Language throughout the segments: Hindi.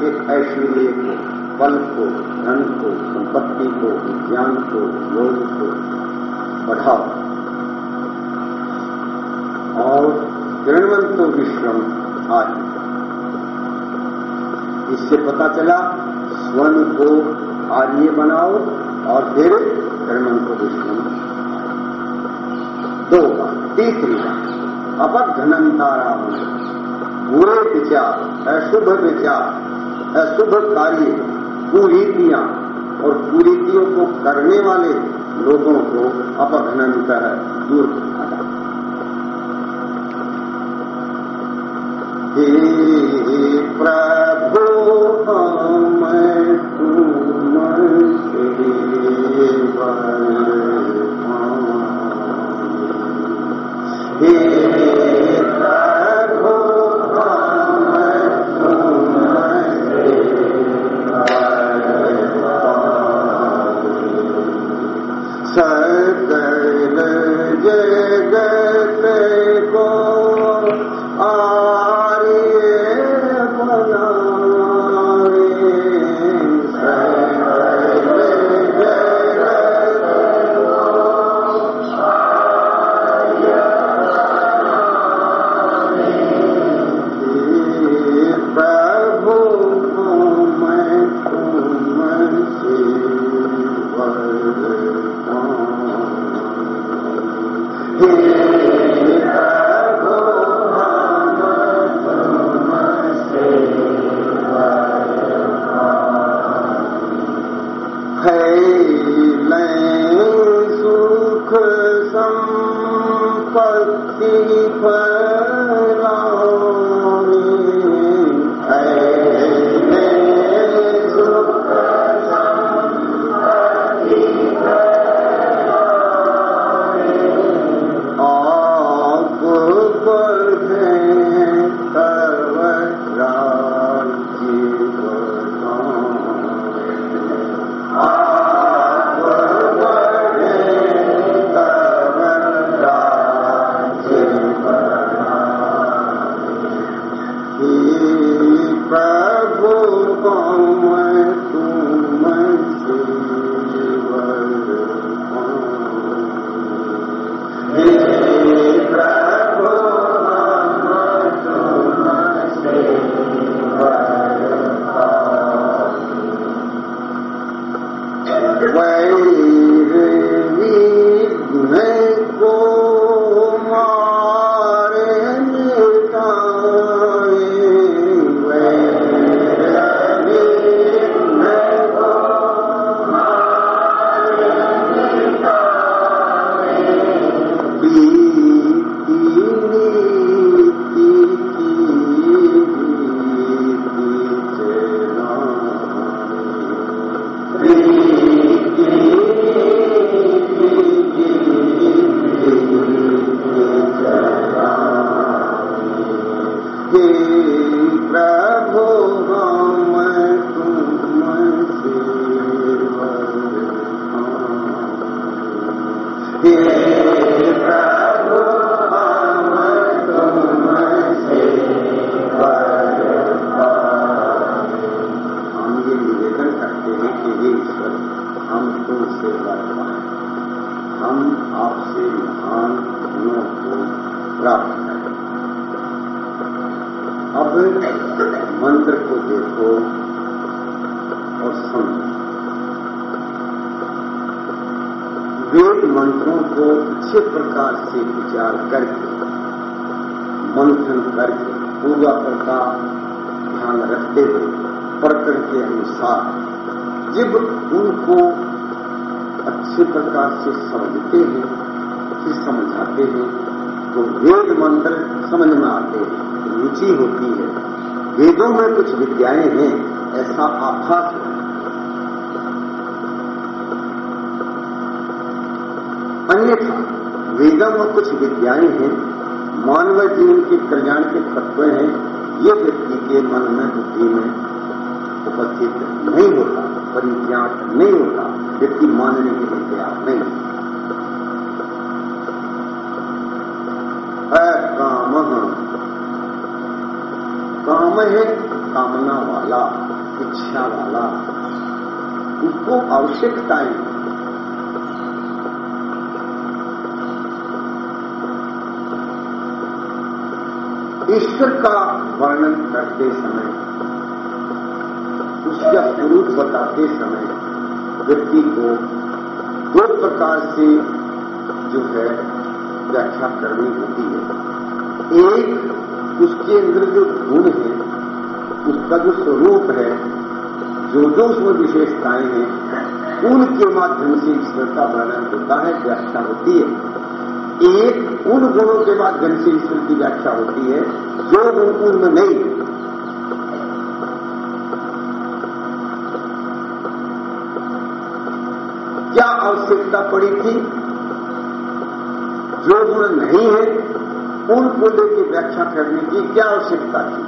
के ऐश्वर्य को बल को, धन को, संपत्ति को, ज्ञान को, योग को बढ़ाओ। और किरणवंतो विश्रम आज इससे पता चला, स्वर्ण को आर्य बनाओ और फिर किरणवंतो विश्रम। दो बात। तीसरी बात। अपघनंताराम बुरे विचार, अशुभ विचार। अशुभ कार्य कुरीतियाँ और कुरीतियों को करने वाले लोगों को अपघनन कर दूर हे। who मंत्र को देखो और सुनो। वेद मंत्रों को अच्छे प्रकार से विचार करके, मंथन करके पूरा प्रकार ध्यान रखते हुए, प्रकरण के अनुसार, जब उनको अच्छे प्रकार से समझते हैं, फिर समझाते हैं तो वेद मंत्र समझ में आते हैं, रुचि होती है। वेदों में कुछ विद्याएँ हैं, ऐसा आभास है। अन्यथा, वेदों में कुछ विद्याएँ हैं, मानव जीवन के कल्याण के तत्व हैं ये व्यक्ति के मन में बुद्धि में उपस्थित नहीं होता, परिज्ञात नहीं होता, व्यक्ति मानने के लिए तैयार नहीं। होता ईश्वर का वर्णन करते समय, उसका स्वरूप बताते समय, व्यक्ति को दो प्रकार से जो है व्याख्या करनी होती है। एक, उसके अंदर जो गुण है उसका जो स्वरूप है, जो जो उसमें विशेषताएँ हैं, उनके माध्यम से ईश्वर का वर्णन होता है, व्याख्या होती है। एक, उन गुणों के माध्यम से ईश्वर की व्याख्या होती है, जो गुण उनमें नहीं क्या आवश्यकता पड़ी थी? जो गुण नहीं है, उन उनको लेकर व्याख्या करने की क्या आवश्यकता थी?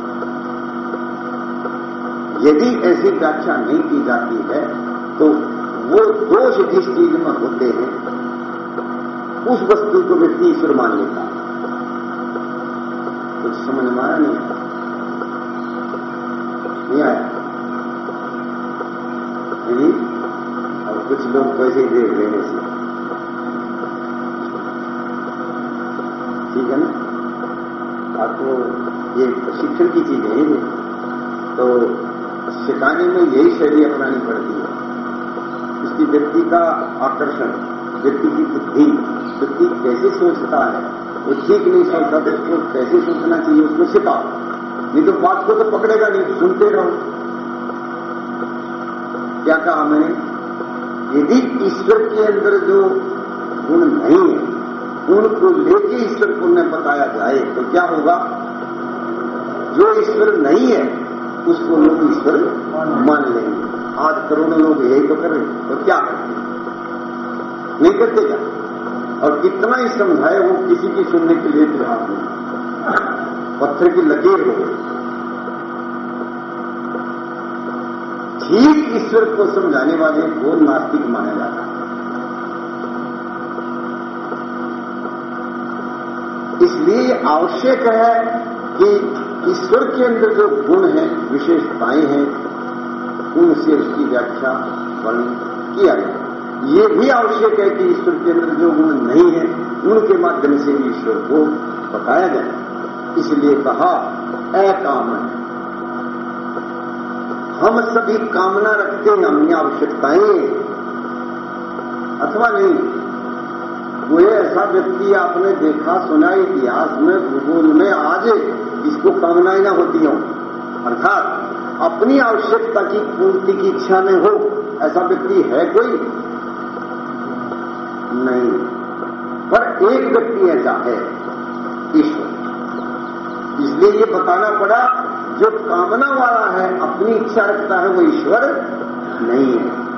यदि ऐसी व्याख्या नहीं की जाती है तो वो दोष जिस चीज़ में होते हैं, उस वस्तु को व्यक्ति ईश्वर मान लेता है। कुछ समझ में आया नहीं? नहीं आया? नहीं? और कुछ लोग ही देख लेने से ठीक है ना? आपको ये प्रशिक्षण की चीज़ है तो सिखाने में यही शैली अपनानी पड़ती है। इसकी व्यक्ति का आकर्षण, व्यक्ति की बुद्धि, व्यक्ति कैसे सोचता है, वो ठीक नहीं सोचता तो उसको कैसे सोचना चाहिए उसको सिखाओ नहीं तो बात को तो पकड़ेगा नहीं, सुनते रहो। क्या कहा मैंने? यदि ईश्वर के अंदर जो गुण नहीं है उनको लेके ईश्वर को न बताया जाए तो क्या होगा? जो ईश्वर नहीं है उसको लोग ईश्वर मान लेंगे आज करोड़ों लोग यही तो कर रहे तो क्या करते नहीं करते क्या? और कितना ही समझाए वो किसी की सुनने के लिए तैयार नहीं। पत्थर की लकीर हो ठीक ईश्वर को समझाने वाले को नास्तिक माना जाता है। इसलिए आवश्यक है कि ईश्वर के अंदर जो गुण हैं, विशेषताएँ हैं, उनसे उसकी व्याख्या वर्णन किया गया। ये भी आवश्यक है कि ईश्वर के अंदर जो गुण नहीं है, उनके माध्यम से भी ईश्वर को बताया जाए। इसलिए कहा अकाम हम सभी कामना रखते हैं, अपनी आवश्यकताएँ। अथवा नहीं, कोई ऐसा व्यक्ति आपने देखा, सुना इतिहास में, भूगोल में, आज जिसको कामनाएँ ना होती हो। अर्थात अपनी आवश्यकता की पूर्ति की इच्छा में हो, ऐसा व्यक्ति है कोई? नहीं। पर एक व्यक्ति ऐसा है, ईश्वर। इसलिए ये बताना पड़ा, जो कामना वाला है, अपनी इच्छा रखता है, वो ईश्वर नहीं है।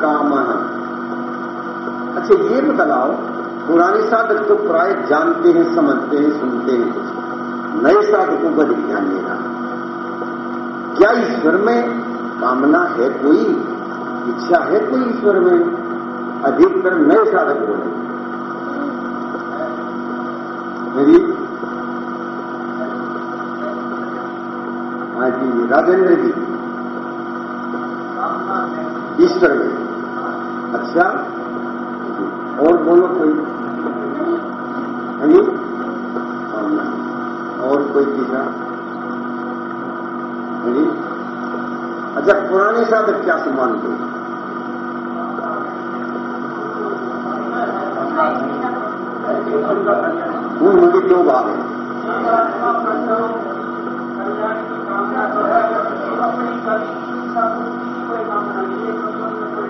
काम अच्छा ये बतलाओ पुराने साधक तो प्राय जानते हैं, समझते हैं, सुनते हैं कुछ। नए साधकों का ध्यान देना। क्या ईश्वर में कामना है कोई? इच्छा है कोई ईश्वर में? अधिकतर नए साधक बोले मेरी हाँ। जी राजेंद्र जी। ईश्वर में। अच्छा और बोलो कोई है जी जी अच्छा पुराने साधक क्या मानते हैं उनके दो भाग हैं।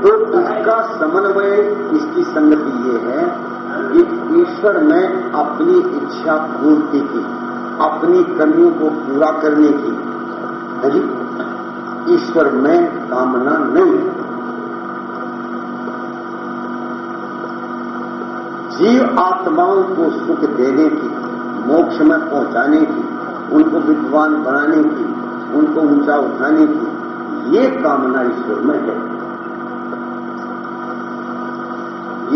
तो इसका समन्वय इसकी संगति ये है कि ईश्वर ने अपनी इच्छा पूर्ति की। अपनी कमियों को पूरा करने की। है जी? ईश्वर में कामना नहीं। है जीव आत्माओं को सुख देने की, मोक्ष में पहुँचाने की, उनको विद्वान बनाने की, उनको ऊँचा उठाने की, ये कामना ईश्वर में है।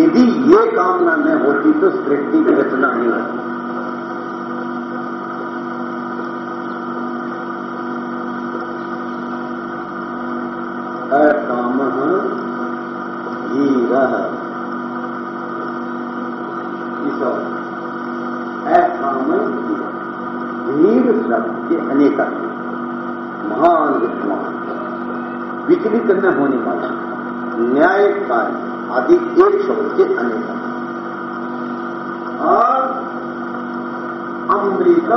यदि ये कामना न होती तो सृष्टि की रचना नहीं होती। के अनेक महान विद्वान। विचलित न होने वाला न्याय कार्य आदि एक शब्द के अनेक। और अमृत,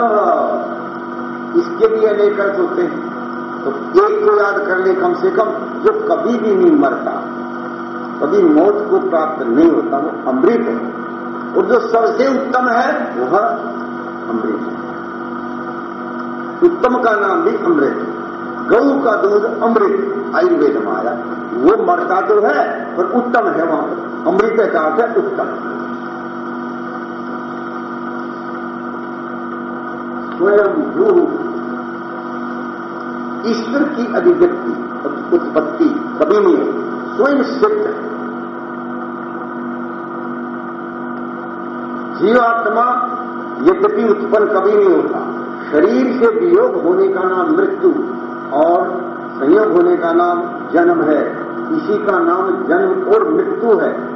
इसके भी अनेक अर्थ होते हैं। तो एक को याद कर ले कम से कम, जो कभी भी नहीं मरता। कभी मौत को प्राप्त नहीं होता, वो अमृत है। और जो सबसे उत्तम है, वह अमृत है। उत्तम का नाम भी अमृत। गऊ का दूध अमृत, आयुर्वेद में आया वो मरता तो है, पर उत्तम है वहाँ। अमृत का है उत्तम। स्वयं गुरु ईश्वर की अभिव्यक्ति, उत्पत्ति, कभी नहीं स्वयं सिद्ध है। जीवात्मा यद्यपि उत्पन्न कभी नहीं होता। शरीर से वियोग होने का नाम मृत्यु और संयोग होने का नाम जन्म है। इसी का नाम जन्म और मृत्यु है।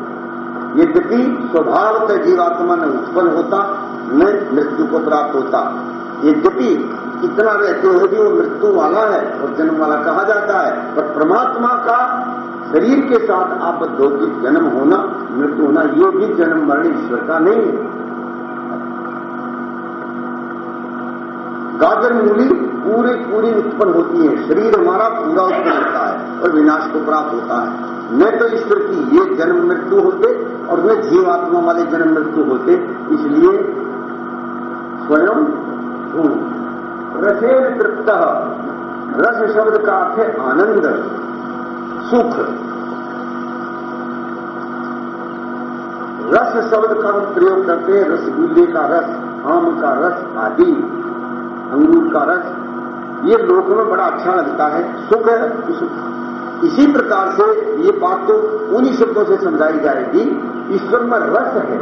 यद्यपि स्वभाव से जीवात्मा न उत्पन्न होता, न मृत्यु को प्राप्त होता। यद्यपि इतना रहते हुए भी वो मृत्यु वाला है और जन्म वाला कहा जाता है, पर परमात्मा का शरीर के साथ आबद्ध होकर जन्म होना, मृत्यु होना, ये भी जन्म मरण ईश्वर का नहीं है। गाजर मूली पूरी पूरी उत्पन्न होती है। शरीर हमारा पूरा उत्पन्न होता है और विनाश को प्राप्त होता है। न तो ईश्वर की ये जन्म मृत्यु होते और न जीवात्मा वाले जन्म मृत्यु होते, इसलिए स्वयं हूँ। रसेन तृप्त, रस शब्द का अर्थ है आनंद, सुख। रस शब्द का हम प्रयोग करते हैं, रसगुल्ले का रस, आम का रस आदि। अंगूर का रस। ये लोगों में बड़ा अच्छा लगता है। सुख है इसी प्रकार से ये बात तो उन्हीं शब्दों से समझाई जाएगी। ईश्वर में रस है।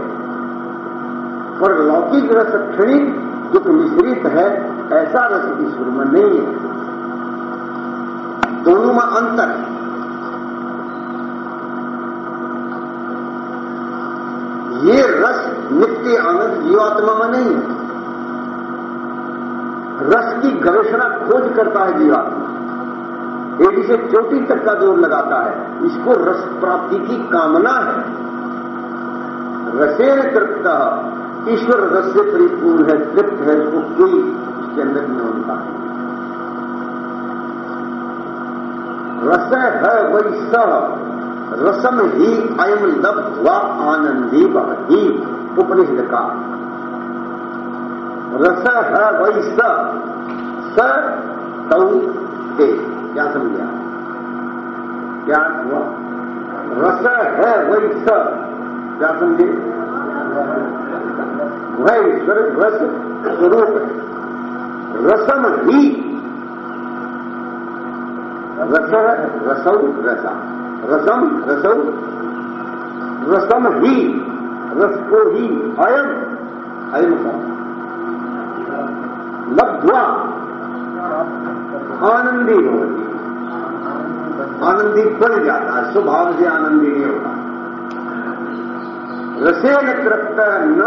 पर लौकिक रस क्षणिक दुख मिश्रित है। ऐसा रस ईश्वर में नहीं है। दोनों में अंतर है। ये रस नित्य आनंद जीवात्मा में नहीं है। रस की गवेषणा खोज करता है जीवात्मा एक से चोटी तक का ज़ोर लगाता है, इसको रस प्राप्ति की कामना है। रसेन तृप्त, ईश्वर रस से परिपूर्ण है, तृप्त है उसको कोई उसके अंदर नहीं होता। रस है वही सह, रसम ही अयम लब्ध्वा आनंदी बही उपनिषद का। रस है वही स स तौ क्या समझा क्या हुआ? रस है वही स क्या समझे? वह ईश्वर रस स्वरूप है। रसम ही। रस रसौ रसा। रसम रसौ रसम ही। रस को ही अयम। अयम का लब्ध्वा। आनंदी होती आनंदी बन जाता है, स्वभाव से आनंदी नहीं होता। रसेन तृप्त न,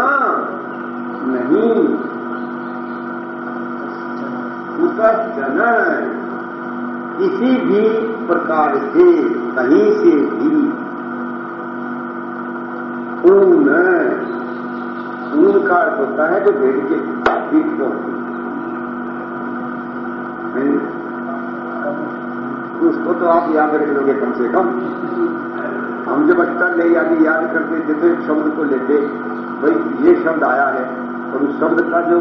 नहीं। जन। किसी भी प्रकार से, कहीं से भी। ऊन। ऊन का अर्थ होता है जो भेड़ के पीठ को उसको तो आप याद रख लोगे कम से कम। हम जब अच्छा ले याद याद करते थे तो शब्द को लेते, भाई, ये शब्द आया है। और उस शब्द का जो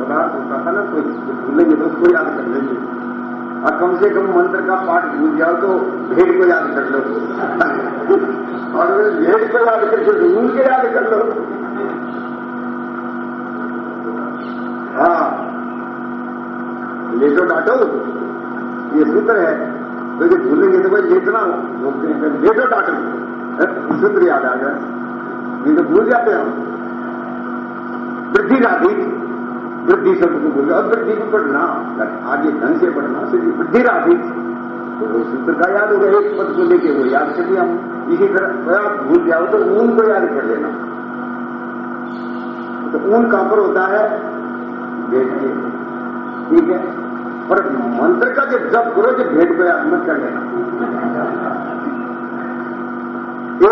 पदार्थ होता था ना, कोई भूलेंगे तो उसको याद कर लेंगे। और कम से कम मंत्र का पाठ भूल जाओ तो भेड़ को याद कर लो। और भेड़ को याद करके ऊन के याद कर लो। हाँ ले तो डांटो ये सूत्र है। तो ये भूलेंगे तो भाई लेटना ले तो डांटो सूत्र याद आ गया। ये तो भूल जाते हम। वृद्धि राधि। वृद्धि शब्द को बोलते और वृद्धि को पढ़ना आगे ढंग से पढ़ना सिर्फ़ वृद्धि राधि। तो वो सूत्र का याद हो गया एक पद को लेके वो याद कर दिया हम इसी तरह आप भूल जाओ तो ऊन को याद कर लेना। तो ऊन कहाँ पर होता है? के ठीक है? पर मंत्र का जब जब करो जब को याद मत कर लेना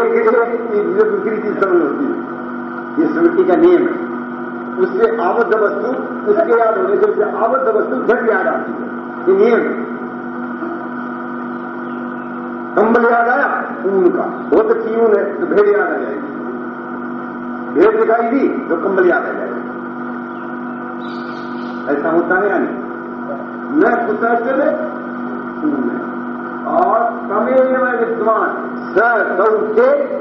एक जो दूसरी चीज़ समझ होती है, ये स्मृति का नियम है। उससे आबद्ध वस्तु, उसके याद होने से उससे आबद्ध वस्तु झट याद आती है। ये नियम कंबल याद आया? ऊन का। बहुत अच्छी ऊन है तो भेड़ याद आ जाएगी। भेड़ दिखाई दी तो कंबल याद आ जाएगा। ऐसा होता है यानी न है और तमेव विद्वान। स के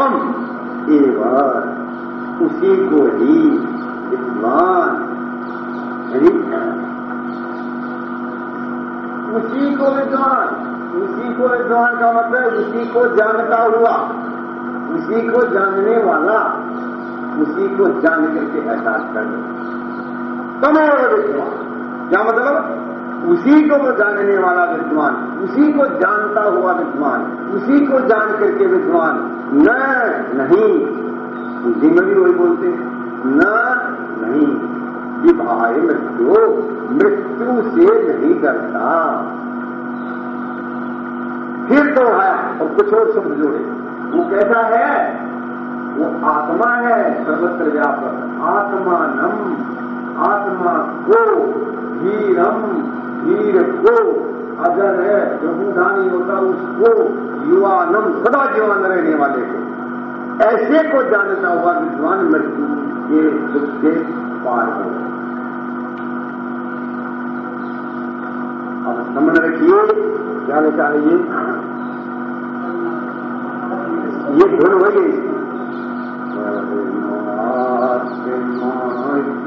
हम एवं। उसी को ही विद्वान। उसी को विद्वान। उसी को विद्वान का मतलब उसी को जानता हुआ। उसी को जानने वाला। उसी को जान करके एहसास कर तमेव विद्वान। क्या मतलब? उसी को वो जानने वाला विद्वान, उसी को जानता हुआ विद्वान, उसी को जान करके विद्वान। न, नहीं। हिंदी में भी वही बोलते न, नहीं। विभाय मृत्यु मृत्यु से नहीं करता फिर तो है, और कुछ और शब्द जोड़े। वो कैसा है? वो आत्मा है, सर्वत्र व्यापक। आत्मानम, आत्मा को धीरम धीर को अजर है प्रभुधानी होता उसको, युवानम, सदा जीवन रहने वाले को। ऐसे को जानता हुआ विद्वान मृत्यु के दुख से पार हो। अब समझ रखिए क्या चाहिए। ये धुन तो मन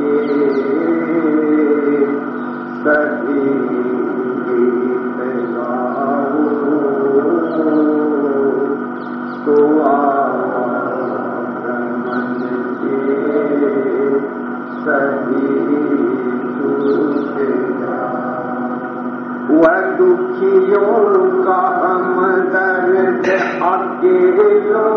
के। दुखियों का हम दर्द अकेलों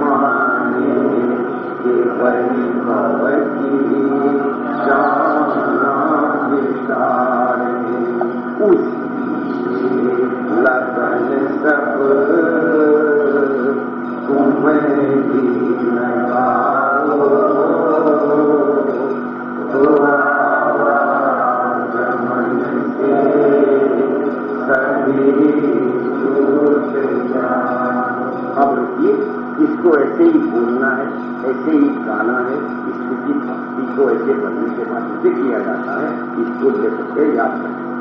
मानी बनने के बाद इसे किया जाता है इसको ले के याद रखें